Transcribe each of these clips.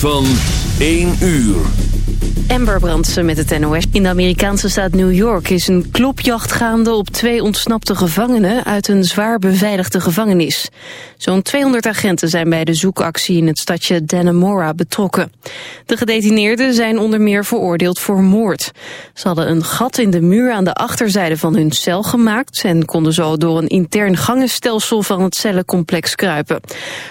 Van 1 uur. Amber Brandsen met het NOS. In de Amerikaanse staat New York is een klopjacht gaande op twee ontsnapte gevangenen uit een zwaar beveiligde gevangenis. Zo'n 200 agenten zijn bij de zoekactie in het stadje Dannemora betrokken. De gedetineerden zijn onder meer veroordeeld voor moord. Ze hadden een gat in de muur aan de achterzijde van hun cel gemaakt en konden zo door een intern gangenstelsel van het cellencomplex kruipen.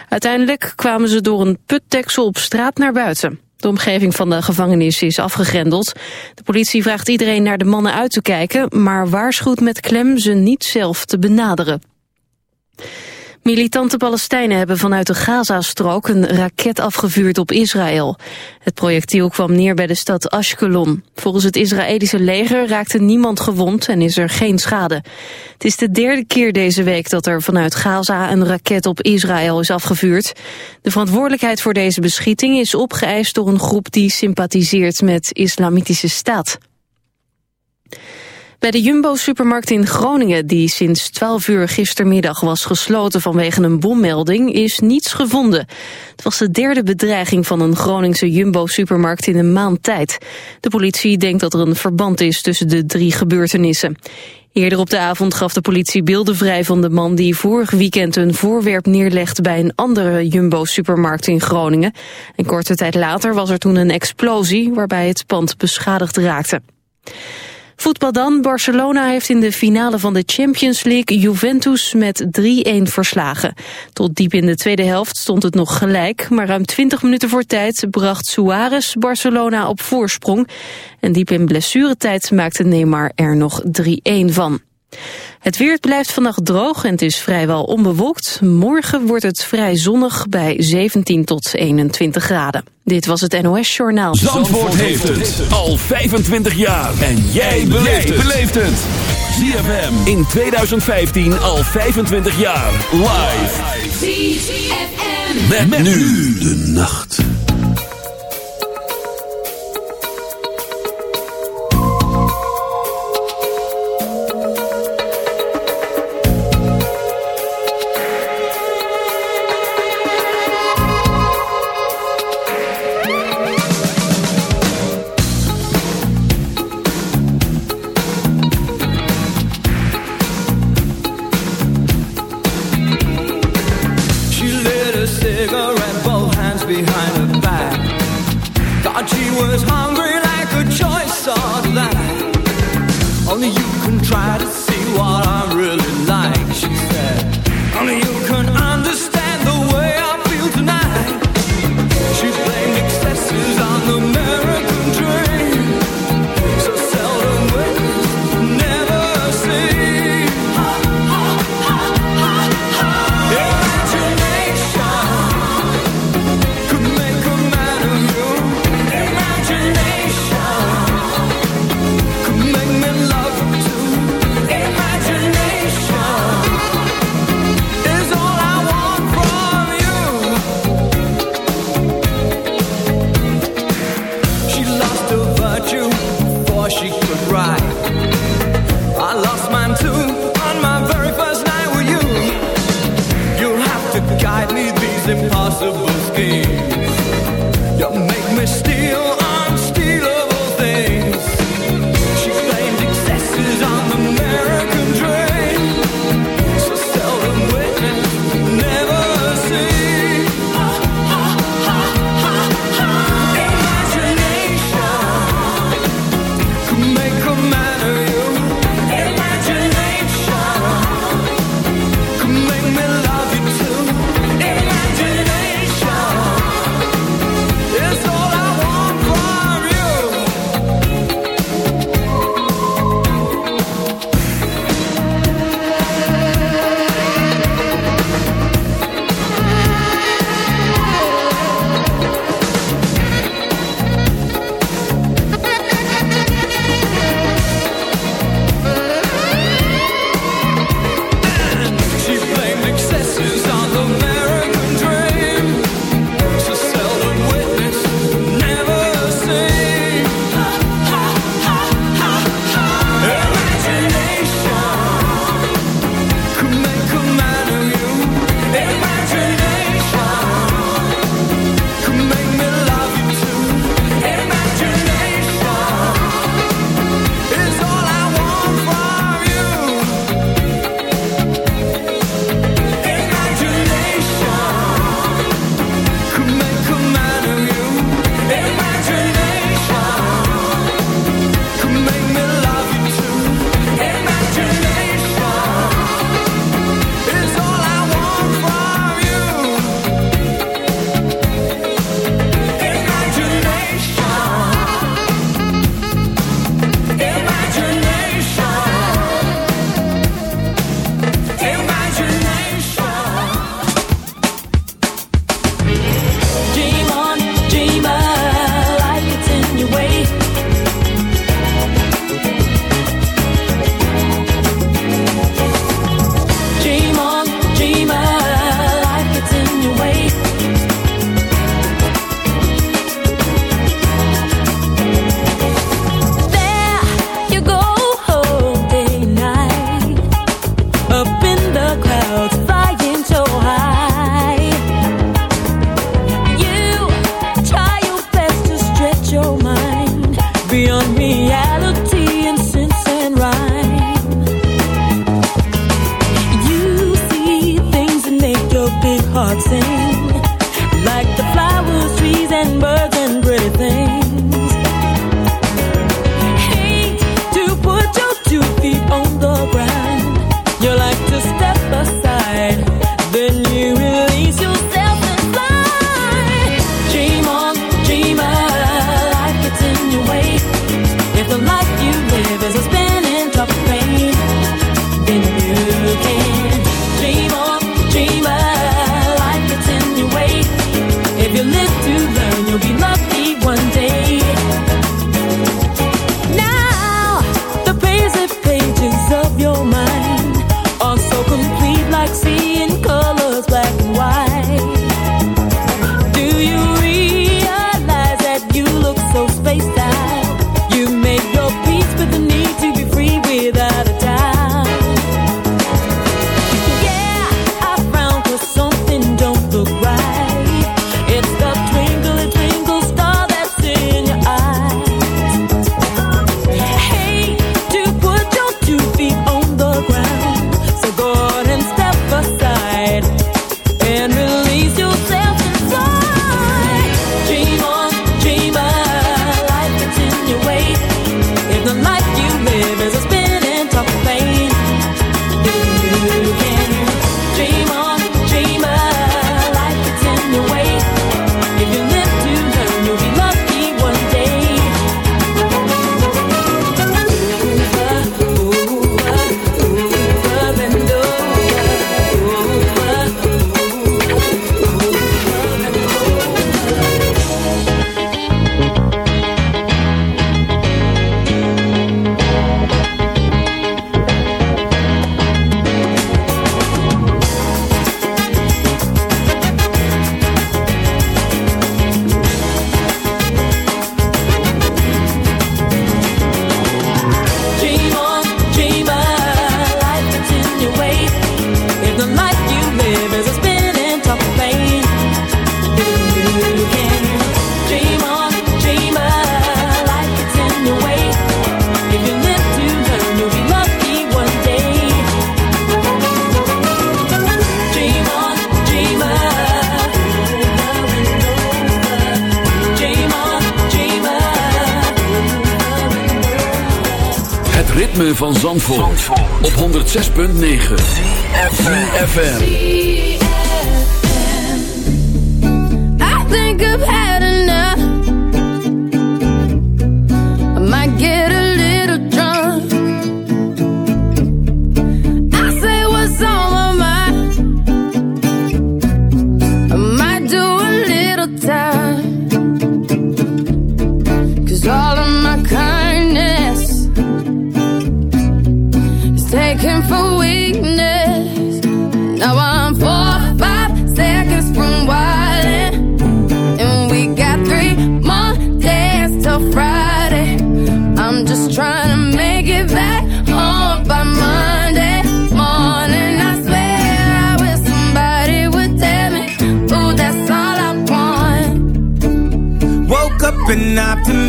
Uiteindelijk kwamen ze door een putdeksel op straat naar buiten. De omgeving van de gevangenis is afgegrendeld. De politie vraagt iedereen naar de mannen uit te kijken... maar waarschuwt met klem ze niet zelf te benaderen. Militante Palestijnen hebben vanuit de Gazastrook een raket afgevuurd op Israël. Het projectiel kwam neer bij de stad Ashkelon. Volgens het Israëlische leger raakte niemand gewond en is er geen schade. Het is de derde keer deze week dat er vanuit Gaza een raket op Israël is afgevuurd. De verantwoordelijkheid voor deze beschieting is opgeëist door een groep die sympathiseert met islamitische staat. Bij de Jumbo-supermarkt in Groningen, die sinds 12 uur gistermiddag was gesloten vanwege een bommelding, is niets gevonden. Het was de derde bedreiging van een Groningse Jumbo-supermarkt in een maand tijd. De politie denkt dat er een verband is tussen de drie gebeurtenissen. Eerder op de avond gaf de politie beelden vrij van de man die vorig weekend een voorwerp neerlegde bij een andere Jumbo-supermarkt in Groningen. En korte tijd later was er toen een explosie waarbij het pand beschadigd raakte. Voetbal dan. Barcelona heeft in de finale van de Champions League Juventus met 3-1 verslagen. Tot diep in de tweede helft stond het nog gelijk, maar ruim 20 minuten voor tijd bracht Suarez Barcelona op voorsprong. En diep in blessuretijd maakte Neymar er nog 3-1 van. Het weer blijft vannacht droog en het is vrijwel onbewolkt. Morgen wordt het vrij zonnig bij 17 tot 21 graden. Dit was het NOS Journaal. Zandvoort, heeft het al 25 jaar. En jij beleeft het. ZFM in 2015 al 25 jaar. Live. ZFM. met nu de nacht.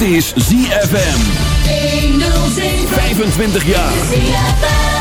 Dit is ZFM. 107. 25 jaar.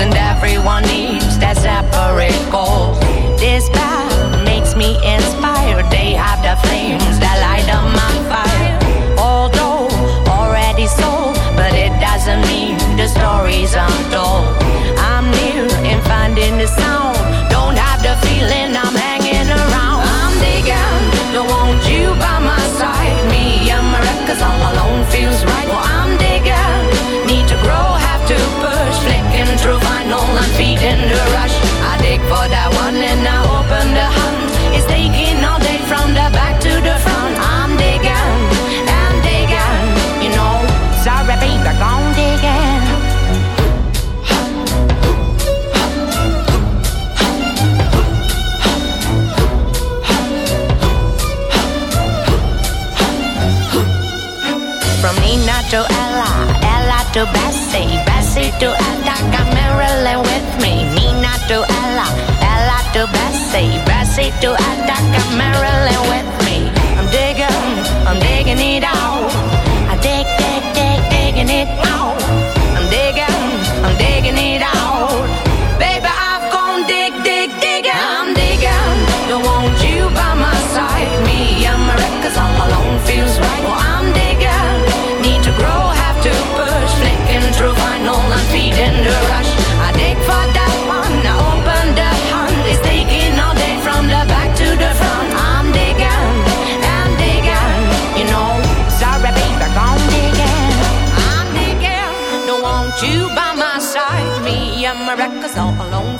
and everyone needs that separate goal. Bessie to Ataka, Marilyn with me. Nina to Ella, Ella to Bessie. Bessie to Ataka, Marilyn with me. I'm digging, I'm digging it out. I dig, dig, dig, digging it out. I'm digging, I'm digging it out. Baby, I've gone dig, dig, digging. I'm digging. Don't want you by my side. Me, I'm a record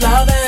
Love loving.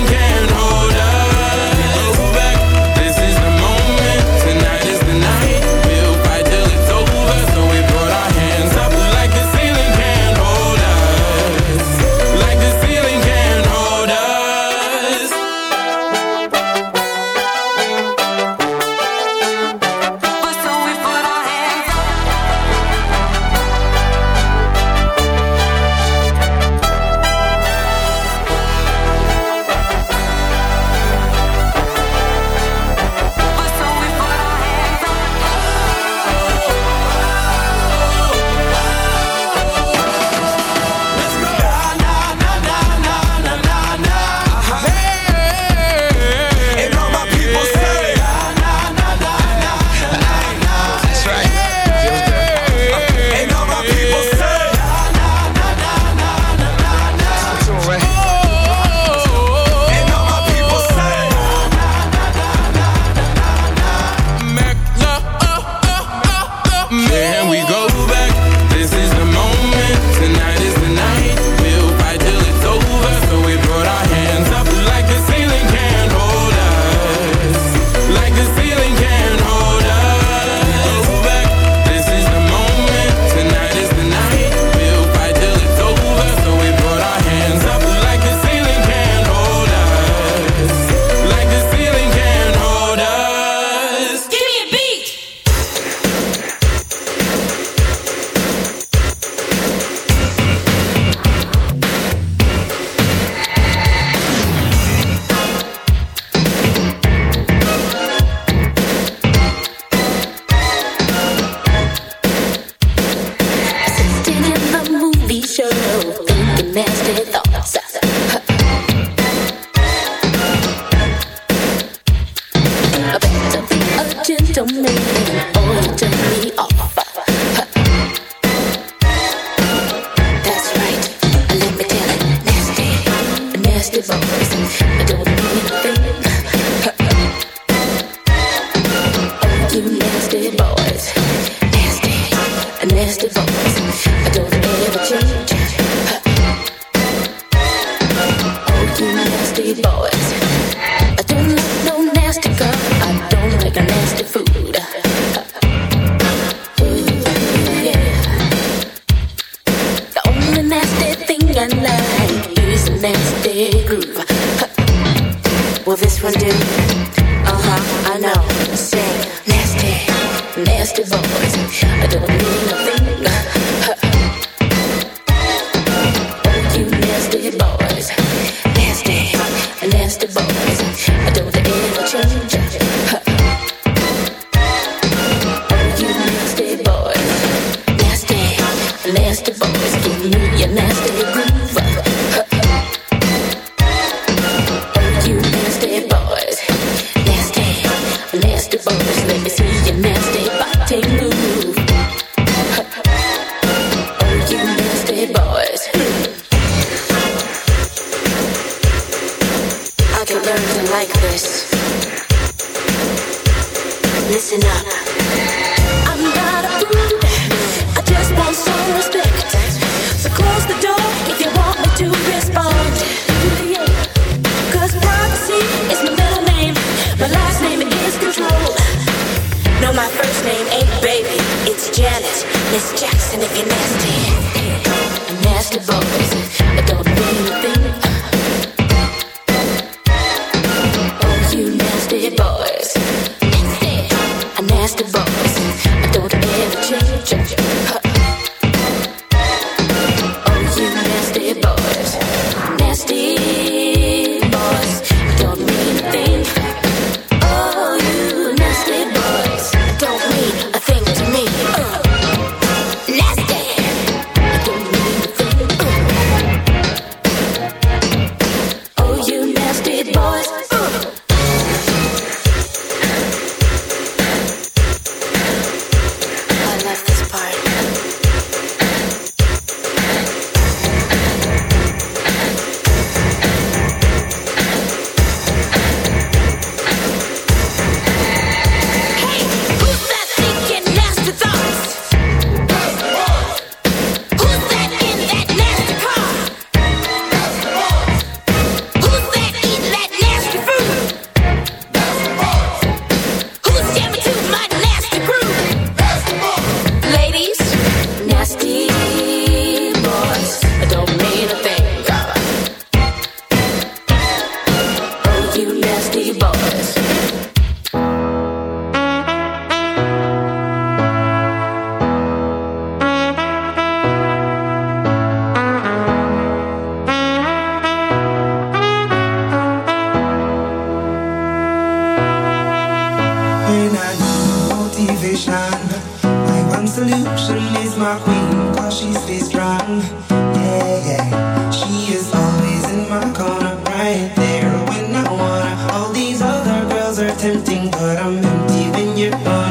tempting, but I'm empty when you're gone.